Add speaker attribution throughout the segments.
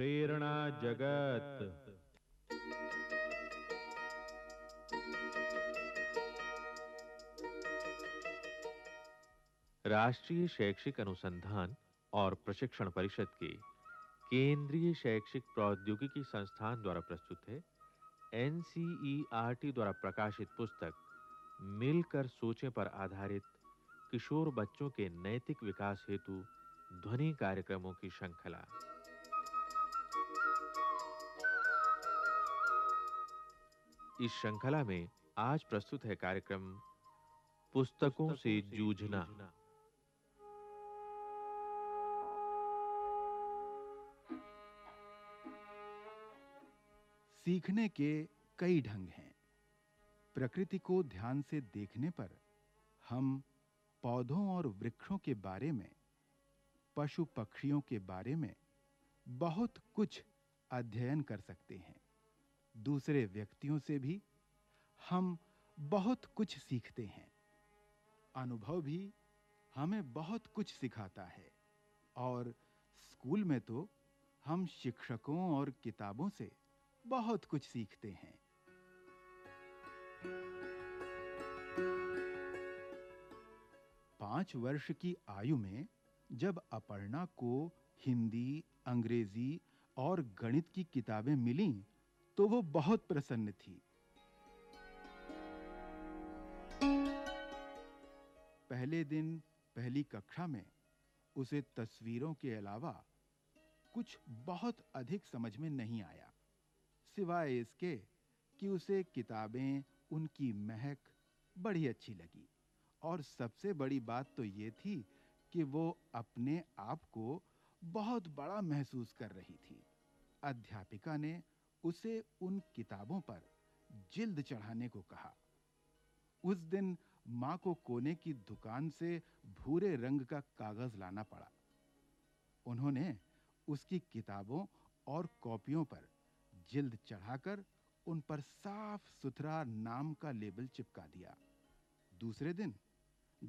Speaker 1: प्रेरणा जगत राष्ट्रीय शैक्षिक अनुसंधान और प्रशिक्षण परिषद के केंद्रीय शैक्षिक प्रौद्योगिकी संस्थान द्वारा प्रस्तुत है एनसीईआरटी द्वारा प्रकाशित पुस्तक मिलकर सोचे पर आधारित किशोर बच्चों के नैतिक विकास हेतु ध्वनि कार्यक्रमों की श्रृंखला इस श्रृंखला में आज प्रस्तुत है कार्यक्रम पुस्तकों से जूझना
Speaker 2: सीखने के कई ढंग हैं प्रकृति को ध्यान से देखने पर हम पौधों और वृक्षों के बारे में पशु पक्षियों के बारे में बहुत कुछ अध्ययन कर सकते हैं दूसरे व्यक्तियों से भी हम बहुत कुछ सीखते हैं अनुभव भी हमें बहुत कुछ सिखाता है और स्कूल में तो हम शिक्षकों और किताबों से बहुत कुछ सीखते हैं पांच वर्ष की आयु में जब अपर्णा को हिंदी अंग्रेजी और गणित की किताबें मिलीं तो वो बहुत प्रसन्न थी पहले दिन पहली कक्षा में उसे तस्वीरों के अलावा कुछ बहुत अधिक समझ में नहीं आया सिवाय इसके कि उसे किताबें उनकी महक बड़ी अच्छी लगी और सबसे बड़ी बात तो यह थी कि वो अपने आप को बहुत बड़ा महसूस कर रही थी अध्यापिका ने उसे उन किताबों पर जिल्द चढ़ाने को कहा उस दिन मां को कोने की दुकान से भूरे रंग का कागज लाना पड़ा उन्होंने उसकी किताबों और कॉपियों पर जिल्द चढ़ाकर उन पर साफ सुथरा नाम का लेबल चिपका दिया दूसरे दिन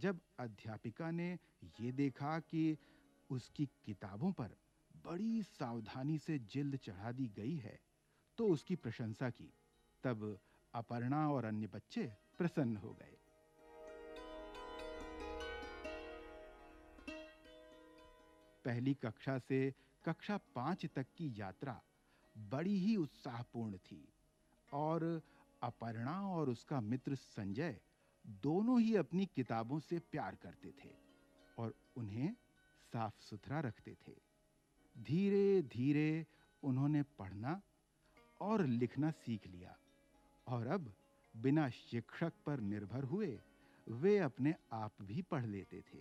Speaker 2: जब अध्यापिका ने यह देखा कि उसकी किताबों पर बड़ी सावधानी से जिल्द चढ़ा दी गई है तो उसकी प्रशंसा की तब अपर्णा और अन्य बच्चे प्रसन्न हो गए पहली कक्षा से कक्षा 5 तक की यात्रा बड़ी ही उत्साहपूर्ण थी और अपर्णा और उसका मित्र संजय दोनों ही अपनी किताबों से प्यार करते थे और उन्हें साफ सुथरा रखते थे धीरे-धीरे उन्होंने पढ़ना और लिखना सीख लिया और अब बिना शिक्षक पर निर्भर हुए वे अपने आप भी पढ़ लेते थे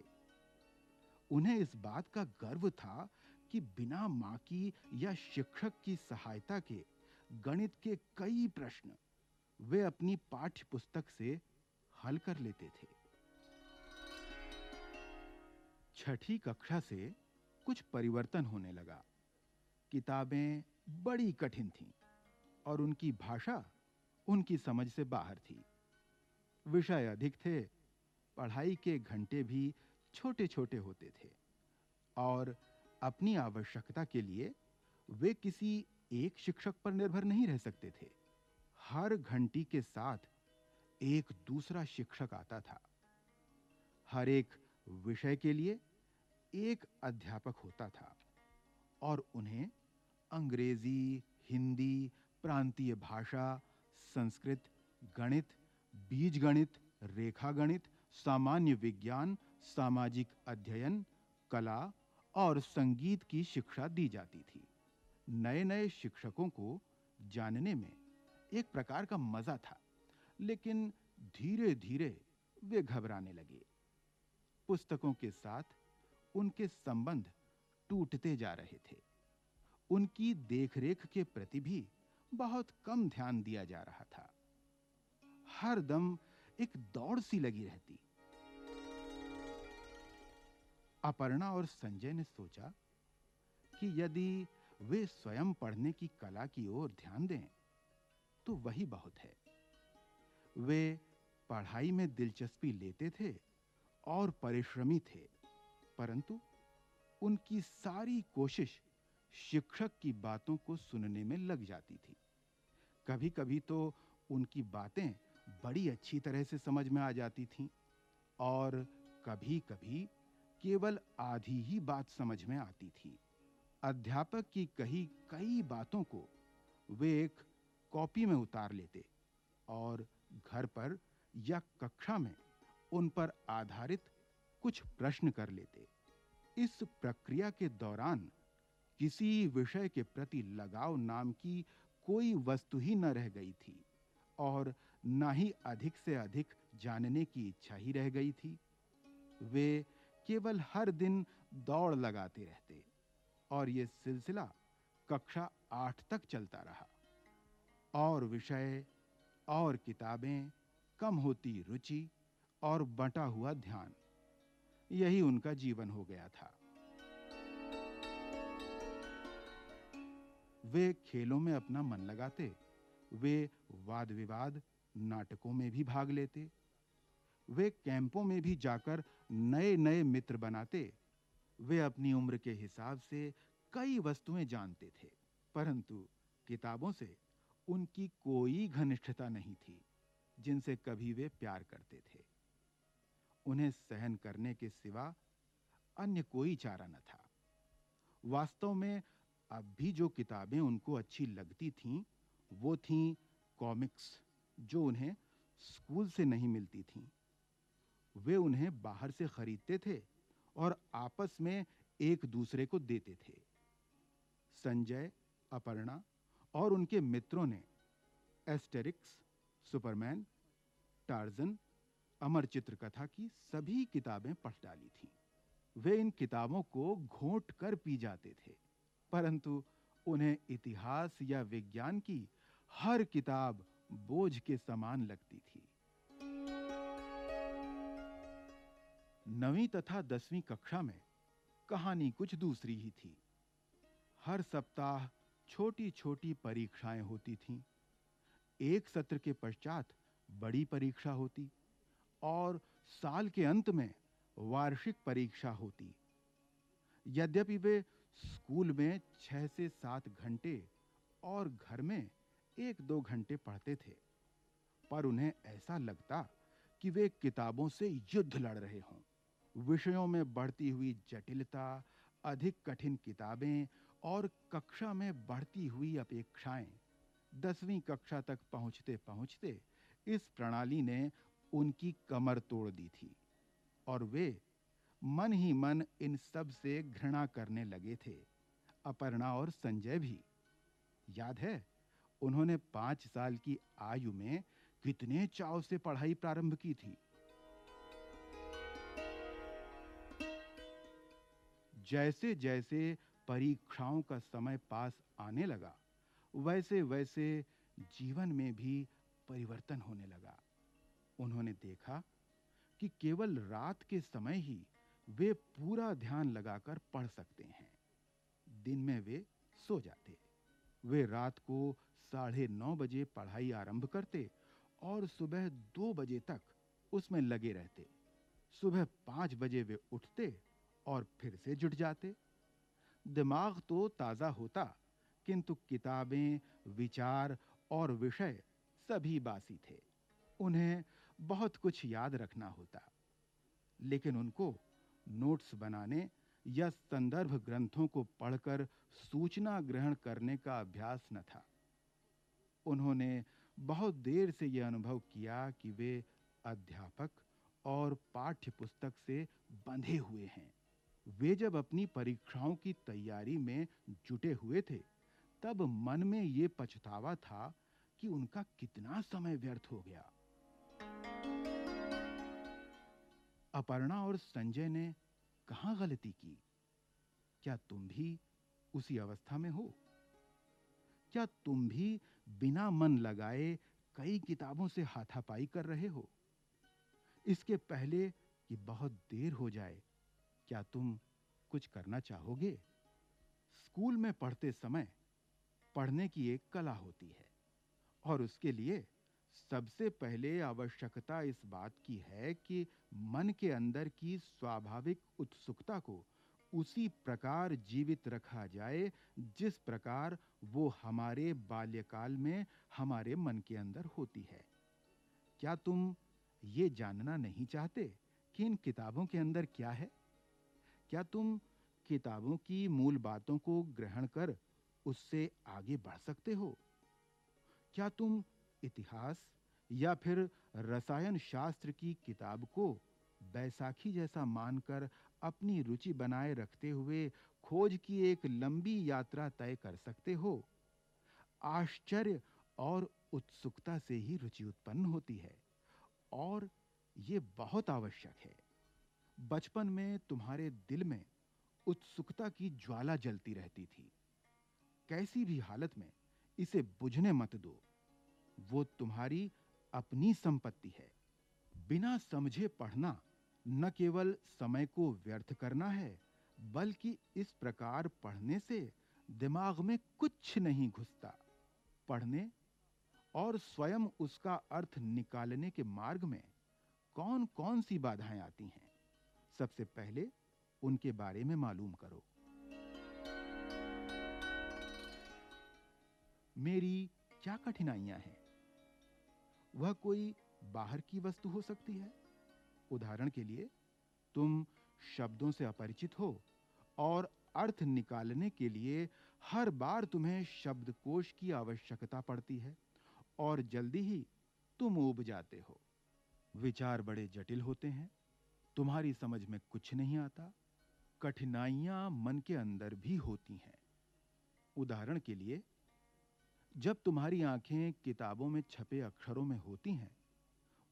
Speaker 2: उन्हें इस बात का गर्व था कि बिना मां की या शिक्षक की सहायता के गणित के कई प्रश्न वे अपनी पाठ्य पुस्तक से हल कर लेते थे छठी कक्षा से कुछ परिवर्तन होने लगा किताबें बड़ी कठिन थीं और उनकी भाषा उनकी समझ से बाहर थी विषय अधिक थे पढ़ाई के घंटे भी छोटे-छोटे होते थे और अपनी आवश्यकता के लिए वे किसी एक शिक्षक पर निर्भर नहीं रह सकते थे हर घंटी के साथ एक दूसरा शिक्षक आता था हर एक विषय के लिए एक अध्यापक होता था और उन्हें अंग्रेजी हिंदी प्रांतीय भाषा संस्कृत गणित बीज गणित रेखा गणित सामान्य विज्ञान सामाजिक अध्ययन कला और संगीत की शिक्षा दी जाती थी नए-नए शिक्षकों को जानने में एक प्रकार का मजा था लेकिन धीरे-धीरे वे घबराने लगे पुस्तकों के साथ उनके संबंध टूटते जा रहे थे उनकी देखरेख के प्रति भी बहुत कम ध्यान दिया जा रहा था हर दम एक दौड़ सी लगी रहती अपर्णा और संजय ने सोचा कि यदि वे स्वयं पढ़ने की कला की ओर ध्यान दें तो वही बहुत है वे पढ़ाई में दिलचस्पी लेते थे और परिश्रमी थे परंतु उनकी सारी कोशिश शिक्षक की बातों को सुनने में लग जाती थी कभी-कभी तो उनकी बातें बड़ी अच्छी तरह से समझ में आ जाती थीं और कभी-कभी केवल आधी ही बात समझ में आती थी अध्यापक की कही कई बातों को वे एक कॉपी में उतार लेते और घर पर या कक्षा में उन पर आधारित कुछ प्रश्न कर लेते इस प्रक्रिया के दौरान किसी विषय के प्रति लगाव नाम की कोई वस्तु ही न रह गई थी और न ही अधिक से अधिक जानने की इच्छा ही रह गई थी वे केवल हर दिन दौड़ लगाते रहते और यह सिलसिला कक्षा आठ तक चलता रहा और विषय और किताबें कम होती रुचि और बंटा हुआ ध्यान यही उनका जीवन हो गया था वे खेलों में अपना मन लगाते वे वाद विवाद नाटकों में भी भाग लेते वे कैंपों में भी जाकर नए नए मित्र बनाते वे अपनी उम्र के हिसाब से कई वस्तुएं जानते थे परंतु किताबों से उनकी कोई घनिष्ठता नहीं थी जिनसे कभी वे प्यार करते थे उन्हें सहन करने के सिवा अन्य कोई चारा न था वास्तव में अब भी जो किताबें उनको अच्छी लगती थीं वो थीं कॉमिक्स जो उन्हें स्कूल से नहीं मिलती थीं वे उन्हें बाहर से खरीदते थे और आपस में एक दूसरे को देते थे संजय अपर्णा और उनके मित्रों ने एस्टेरिक्स सुपरमैन टार्जन अमर चित्र कथा की सभी किताबें पढ़ डाली थीं वे इन किताबों को घोंट कर पी जाते थे परंतु उन्हें इतिहास या विज्ञान की हर किताब बोझ के समान लगती थी नवीं तथा दसवीं कक्षा में कहानी कुछ दूसरी ही थी हर सप्ताह छोटी-छोटी परीक्षाएं होती थीं एक सत्र के पश्चात बड़ी परीक्षा होती और साल के अंत में वार्षिक परीक्षा होती यद्यपि वे स्कूल में छह से सात घंटे और घर में एक दो घंटे पढ़ते थे पर उन्हें ऐसा लगता कि वे किताबों से युद्ध लड़ रहे हों विषयों में बढ़ती हुई जटिलता अधिक कठिन किताबें और कक्षा में बढ़ती हुई अपेक्षाएं दसवीं कक्षा तक पहुंचते पहुंचते इस प्रणाली ने उनकी कमर तोड़ दी थी और वे मन ही मन इन सब से घृणा करने लगे थे अपर्णा और संजय भी याद है उन्होंने पांच साल की आयु में कितने चाव से पढ़ाई प्रारंभ की थी जैसे जैसे परीक्षाओं का समय पास आने लगा वैसे वैसे जीवन में भी परिवर्तन होने लगा उन्होंने देखा कि केवल रात के समय ही वे पूरा ध्यान लगाकर पढ़ सकते हैं दिन में वे सो जाते वे रात को साढ़े नौ बजे पढ़ाई आरंभ करते और सुबह दो बजे तक उसमें लगे रहते सुबह पांच बजे वे उठते और फिर से जुट जाते दिमाग तो ताज़ा होता किंतु किताबें विचार और विषय सभी बासी थे उन्हें बहुत कुछ याद रखना होता लेकिन उनको नोट्स बनाने या संदर्भ ग्रंथों को पढ़कर सूचना ग्रहण करने का अभ्यास न था उन्होंने बहुत देर से यह अनुभव किया कि वे अध्यापक और पाठ्यपुस्तक से बंधे हुए हैं वे जब अपनी परीक्षाओं की तैयारी में जुटे हुए थे तब मन में ये पछतावा था कि उनका कितना समय व्यर्थ हो गया अपर्णा और संजय ने कहां गलती की क्या तुम भी उसी अवस्था में हो क्या तुम भी बिना मन लगाए कई किताबों से हाथापाई कर रहे हो इसके पहले कि बहुत देर हो जाए क्या तुम कुछ करना चाहोगे स्कूल में पढ़ते समय पढ़ने की एक कला होती है और उसके लिए सबसे पहले आवश्यकता इस बात की है कि मन के अंदर की स्वाभाविक उत्सुकता को उसी प्रकार जीवित रखा जाए जिस प्रकार वो हमारे बाल्यकाल में हमारे मन के अंदर होती है क्या तुम यह जानना नहीं चाहते कि इन किताबों के अंदर क्या है क्या तुम किताबों की मूल बातों को ग्रहण कर उससे आगे बढ़ सकते हो क्या तुम इतिहास या फिर रसायन शास्त्र की किताब को बैसाखी जैसा मानकर अपनी रुचि बनाए रखते हुए खोज की एक लंबी यात्रा तय कर सकते हो आश्चर्य और उत्सुकता से ही रुचि उत्पन्न होती है और ये बहुत आवश्यक है बचपन में तुम्हारे दिल में उत्सुकता की ज्वाला जलती रहती थी कैसी भी हालत में इसे बुझने मत दो वो तुम्हारी अपनी संपत्ति है बिना समझे पढ़ना न केवल समय को व्यर्थ करना है बल्कि इस प्रकार पढ़ने से दिमाग में कुछ नहीं घुसता पढ़ने और स्वयं उसका अर्थ निकालने के मार्ग में कौन-कौन सी बाधाएं आती हैं सबसे पहले उनके बारे में मालूम करो मेरी क्या कठिनाइयां हैं वह कोई बाहर की वस्तु हो सकती है उदाहरण के लिए तुम शब्दों से अपरिचित हो और अर्थ निकालने के लिए हर बार तुम्हें शब्दकोश की आवश्यकता पड़ती है और जल्दी ही तुम ऊब जाते हो विचार बड़े जटिल होते हैं तुम्हारी समझ में कुछ नहीं आता कठिनाइयां मन के अंदर भी होती हैं उदाहरण के लिए जब तुम्हारी आंखें किताबों में छपे अक्षरों में होती हैं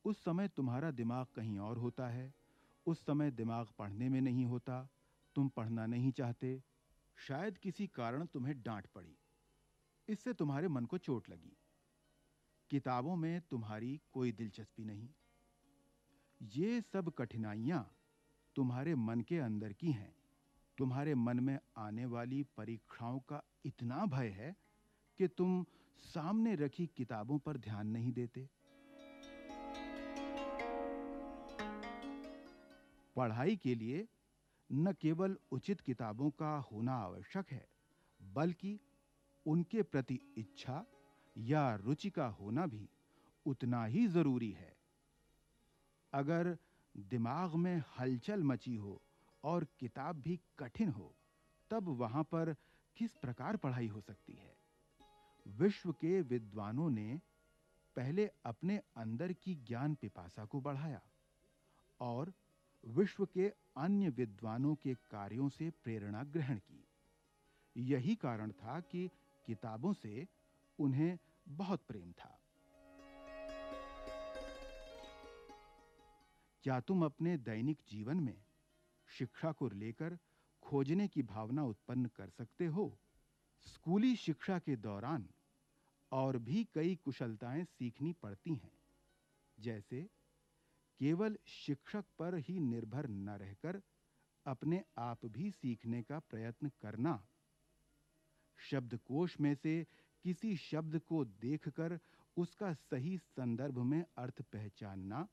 Speaker 2: उस समय तुम्हारा दिमाग कहीं और होता है उस समय दिमाग पढ़ने में नहीं होता तुम पढ़ना नहीं चाहते शायद किसी कारण तुम्हें डांट पड़ी इससे तुम्हारे मन को चोट लगी किताबों में तुम्हारी कोई दिलचस्पी नहीं ये सब कठिनाइयां तुम्हारे मन के अंदर की हैं तुम्हारे मन में आने वाली परीक्षाओं का इतना भय है कि तुम सामने रखी किताबों पर ध्यान नहीं देते पढ़ाई के लिए न केवल उचित किताबों का होना आवश्यक है बल्कि उनके प्रति इच्छा या रुचि का होना भी उतना ही जरूरी है अगर दिमाग में हलचल मची हो और किताब भी कठिन हो तब वहां पर किस प्रकार पढ़ाई हो सकती है विश्व के विद्वानों ने पहले अपने अंदर की ज्ञान पिपासा को बढ़ाया और विश्व के अन्य विद्वानों के कार्यों से प्रेरणा ग्रहण की यही कारण था कि किताबों से उन्हें बहुत प्रेम था क्या तुम अपने दैनिक जीवन में शिक्षा को लेकर खोजने की भावना उत्पन्न कर सकते हो स्कूली शिक्षा के दौरान और भी कई कुशलताएं सीखनी पड़ती हैं जैसे केवल शिक्षक पर ही निर्भर न रहकर अपने आप भी सीखने का प्रयत्न करना शब्दकोश में से किसी शब्द को देखकर उसका सही संदर्भ में अर्थ पहचानना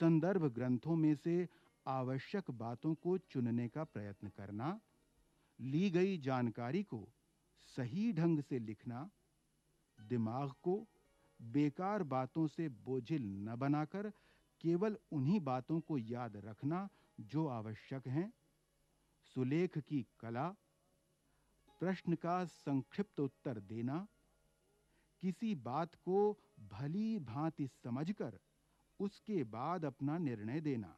Speaker 2: संदर्भ ग्रंथों में से आवश्यक बातों को चुनने का प्रयत्न करना ली गई जानकारी को सही ढंग से लिखना दिमाग को बेकार बातों से बोझिल न बनाकर केवल उन्हीं बातों को याद रखना जो आवश्यक हैं सुलेख की कला प्रश्न का संक्षिप्त उत्तर देना किसी बात को भली भांति समझकर उसके बाद अपना निर्णय देना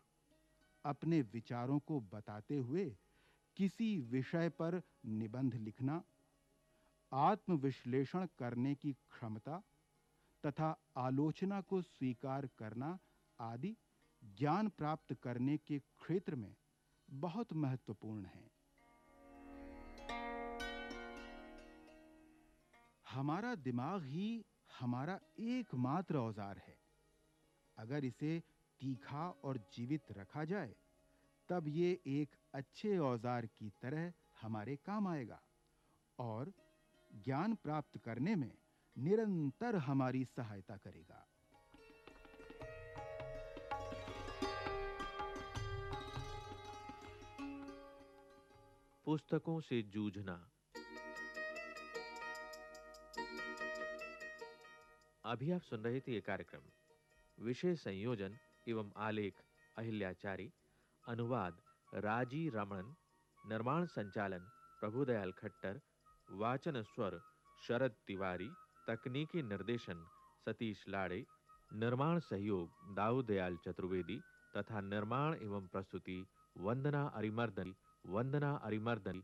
Speaker 2: अपने विचारों को बताते हुए किसी विषय पर निबंध लिखना आत्मविश्लेषण करने की क्षमता तथा आलोचना को स्वीकार करना आदि ज्ञान प्राप्त करने के क्षेत्र में बहुत महत्वपूर्ण है हमारा दिमाग ही हमारा एकमात्र औजार है अगर इसे तीखा और जीवित रखा जाए तब ये एक अच्छे औजार की तरह हमारे काम आएगा और ज्ञान प्राप्त करने में निरंतर हमारी सहायता करेगा
Speaker 1: पुस्तकों से जूझना अभी आप सुन रहे थे यह कार्यक्रम विषय संयोजन एवं आलेख अहिल्याचारी अनुवाद राजी रमन निर्माण संचालन प्रभुदयाल खट्टर वाचन स्वर शरद तिवारी तकनीकी निर्देशन सतीश लाड़े निर्माण सहयोग दाऊदयाल चतुर्वेदी तथा निर्माण एवं प्रस्तुति वंदना अरिमर्दन वंदना अरिमर्दन